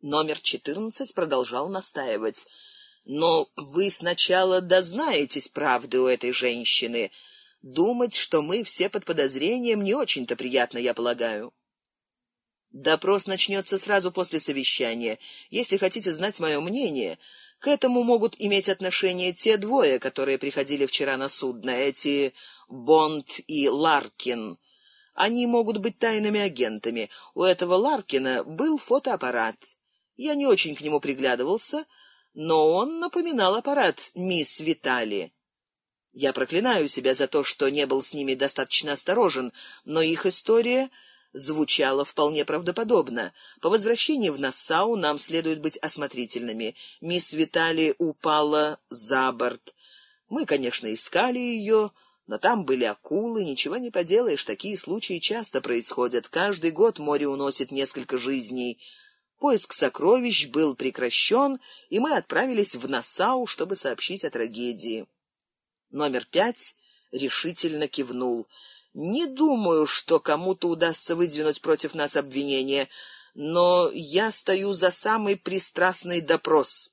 Номер 14 продолжал настаивать. Но вы сначала дознаетесь правды у этой женщины. Думать, что мы все под подозрением, не очень-то приятно, я полагаю. Допрос начнется сразу после совещания. Если хотите знать мое мнение, к этому могут иметь отношение те двое, которые приходили вчера на судно, эти Бонд и Ларкин. Они могут быть тайными агентами. У этого Ларкина был фотоаппарат. Я не очень к нему приглядывался, но он напоминал аппарат мисс Витали. Я проклинаю себя за то, что не был с ними достаточно осторожен, но их история звучала вполне правдоподобно. По возвращении в Нассау нам следует быть осмотрительными. Мисс Витали упала за борт. Мы, конечно, искали ее, но там были акулы, ничего не поделаешь, такие случаи часто происходят. Каждый год море уносит несколько жизней. Поиск сокровищ был прекращен, и мы отправились в Нассау, чтобы сообщить о трагедии. Номер пять решительно кивнул. Не думаю, что кому-то удастся выдвинуть против нас обвинение, но я стою за самый пристрастный допрос.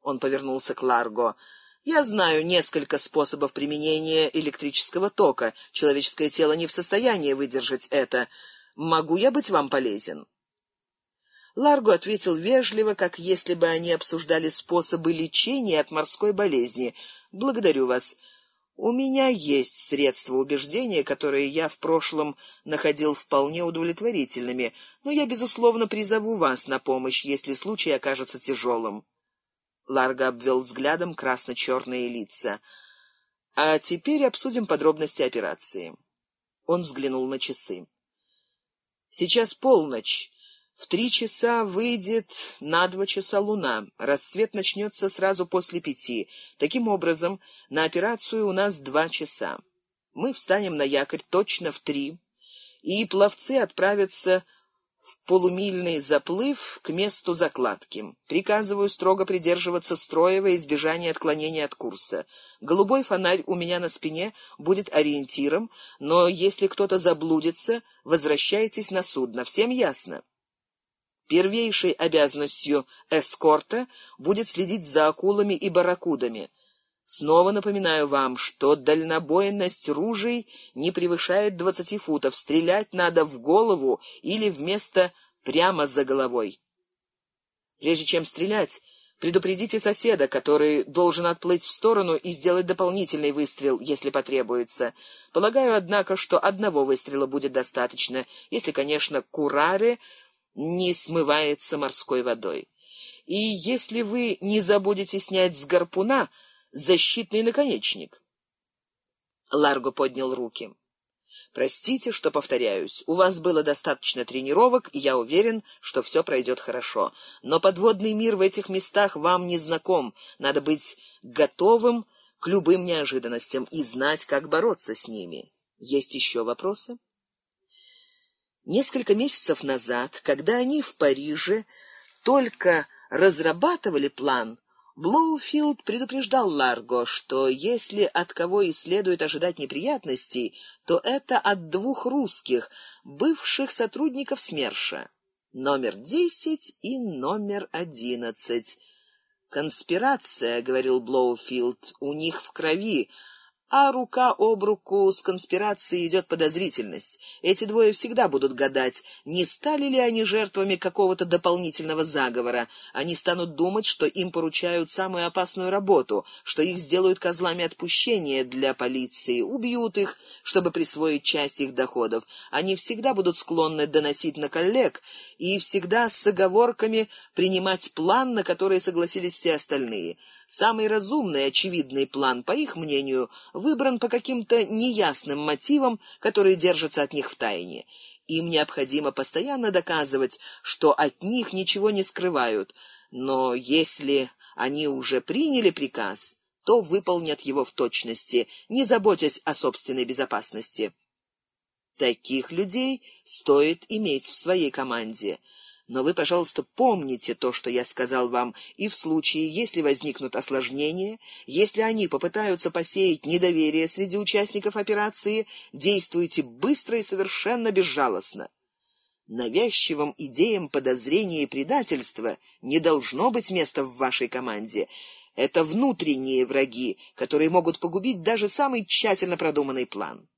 Он повернулся к Ларго. Я знаю несколько способов применения электрического тока. Человеческое тело не в состоянии выдержать это. Могу я быть вам полезен? Ларго ответил вежливо, как если бы они обсуждали способы лечения от морской болезни. Благодарю вас. У меня есть средства убеждения, которые я в прошлом находил вполне удовлетворительными, но я безусловно призову вас на помощь, если случай окажется тяжелым. Ларго обвел взглядом красно черные лица. А теперь обсудим подробности операции. Он взглянул на часы. Сейчас полночь. В три часа выйдет на два часа луна. Рассвет начнется сразу после пяти. Таким образом, на операцию у нас два часа. Мы встанем на якорь точно в три, и пловцы отправятся в полумильный заплыв к месту закладки. Приказываю строго придерживаться строя во избежание отклонения от курса. Голубой фонарь у меня на спине будет ориентиром, но если кто-то заблудится, возвращайтесь на судно. Всем ясно? Первейшей обязанностью эскорта будет следить за акулами и барракудами. Снова напоминаю вам, что дальнобойность ружей не превышает двадцати футов. Стрелять надо в голову или вместо прямо за головой. Прежде чем стрелять, предупредите соседа, который должен отплыть в сторону и сделать дополнительный выстрел, если потребуется. Полагаю, однако, что одного выстрела будет достаточно, если, конечно, кураре не смывается морской водой. И если вы не забудете снять с гарпуна защитный наконечник. Ларго поднял руки. Простите, что повторяюсь. У вас было достаточно тренировок, и я уверен, что все пройдет хорошо. Но подводный мир в этих местах вам не знаком. Надо быть готовым к любым неожиданностям и знать, как бороться с ними. Есть еще вопросы? Несколько месяцев назад, когда они в Париже только разрабатывали план, Блоуфилд предупреждал Ларго, что если от кого и следует ожидать неприятностей, то это от двух русских, бывших сотрудников СМЕРШа, номер десять и номер одиннадцать. Конспирация, говорил Блоуфилд, у них в крови, а рука об руку с конспирацией идет подозрительность. Эти двое всегда будут гадать, не стали ли они жертвами какого-то дополнительного заговора. Они станут думать, что им поручают самую опасную работу, что их сделают козлами отпущения для полиции, убьют их, чтобы присвоить часть их доходов. Они всегда будут склонны доносить на коллег и всегда с оговорками принимать план, на который согласились все остальные. Самый разумный очевидный план, по их мнению, выбран по каким-то неясным мотивам, которые держатся от них в тайне. Им необходимо постоянно доказывать, что от них ничего не скрывают, но если они уже приняли приказ, то выполнят его в точности, не заботясь о собственной безопасности. Таких людей стоит иметь в своей команде. Но вы, пожалуйста, помните то, что я сказал вам, и в случае, если возникнут осложнения, если они попытаются посеять недоверие среди участников операции, действуйте быстро и совершенно безжалостно. Навязчивым идеям подозрения и предательства не должно быть места в вашей команде. Это внутренние враги, которые могут погубить даже самый тщательно продуманный план.